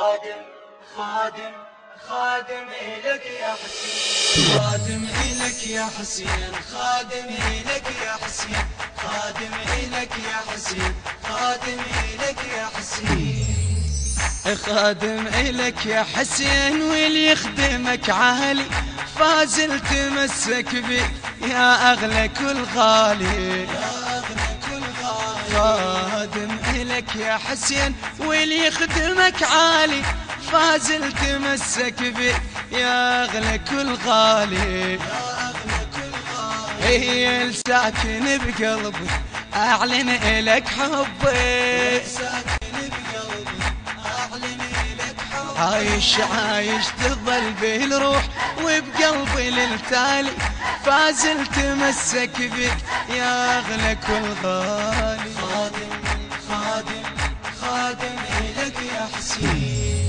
خادم خادم خادم إلك يا حسين. خادم إلك يا حسين خادم إلك يا حسين. خادم إلك يا حسين خادم إلك يا حسين. خادم إلك يا حسين واللي يخدمك عالي. فازل تمسك بك يا أغلى كل غالي. يا أغلى كل غالي. خادم إلك يا حسين واللي يخدمك عالي. فازل تمسك بك يا أغلى كل غالي. يا أغلى كل غالي هي الساكن بقلبي أعلن إلك حبي. عايش عايش تظل بالروح وبقلبي للتالي. فازل تمسك بك يا أغلى كل غالي. حسين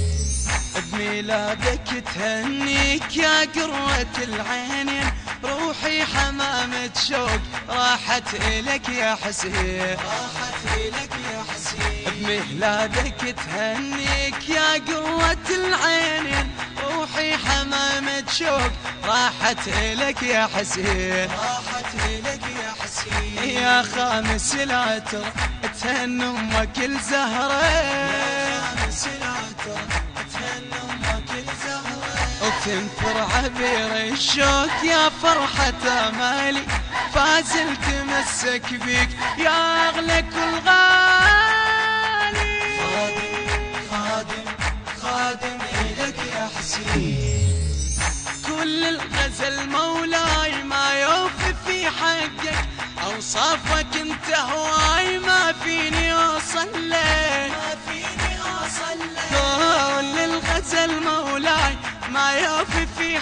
بميلادك تهنيك يا قرة العينين روحي حمامة شوق راحت إلك يا حسين. راحت إلك يا حسين. بمهلادك تهنيك يا قوة العينين روحي حمامة شوق راحت إلك يا حسين. راحت إلك يا حسين. يا خامس العتر تهن أمك الزهرة وتنثر عبير الشوق يا فرحة امالي فازل تمسك بك يا أغلى كل غالي. خادم خادم خادم الك يا حسين. كل الغزل مولاي ما يوفي في حقك. أوصافك أنت هواي ما فيني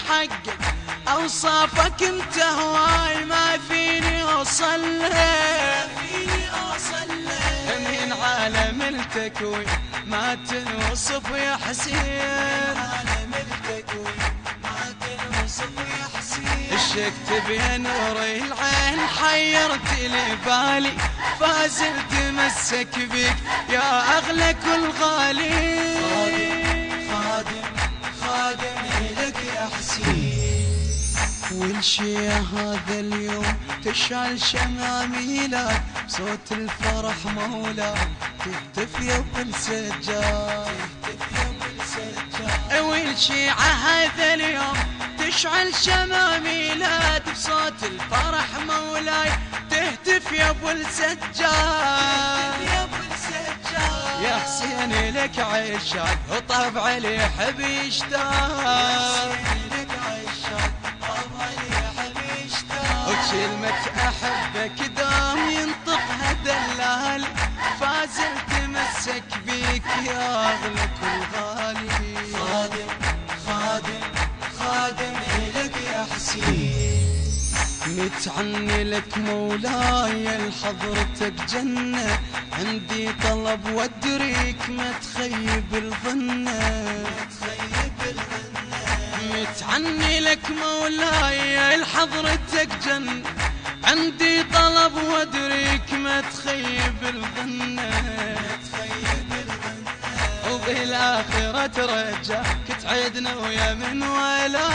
حقك أوصافك أنت هواي ما فيني أوصل من عالم التكوين ما تنوصف يا حسين. عالم التكوين ما تنوصف يا حسين. الشكت بين العين حيرت لي بالي. فازل تمسك بك يا أغلى كل غالي. والشي هذا اليوم تشعل شماميلك صوت الفرح مولاك تهتف يا ابن سجاد والشي هذا اليوم تشعل شماميلات بصوت الفرح مولاي تهتف يا ابو السجاد يا حسين لك عشاق وطبع لي حب يشتاق وكلمة أحبك دام ينطقها دلالي فازل تمسك بيك يا أغلى كل غالي. خادم خادم خادم إلك يا حسين. متعني لك مولاي لحضرتك جنة عندي طلب وأدريك ما تخيب الظنة متعني لك مولاي لحضرتك جنة. عندي طلب وأدريك ما تخيب الظنة وبالآخرة ترجاك تعدنا ويا من ولا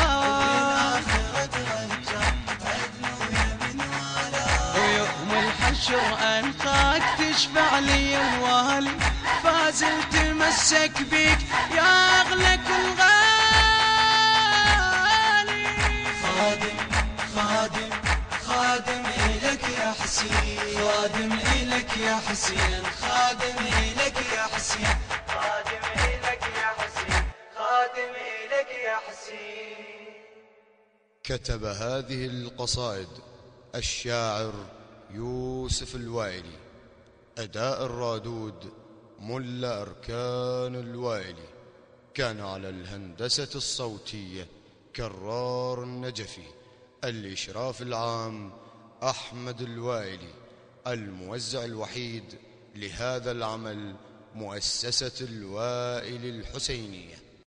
ويوم الحشر ألقاك تشفع لي الوالي فازل تمسك بيك يا أغلى كل يا حسين خادم إلك يا حسين. خادم إلك يا حسين خادم إلك يا حسين. كتب هذه القصائد الشاعر يوسف الوائلي أداء الرادود ملا أركان الوائلي. كان على الهندسة الصوتية كرار النجفي الإشراف العام أحمد الوائلي. الموزع الوحيد لهذا العمل مؤسسة الوائل الحسينية.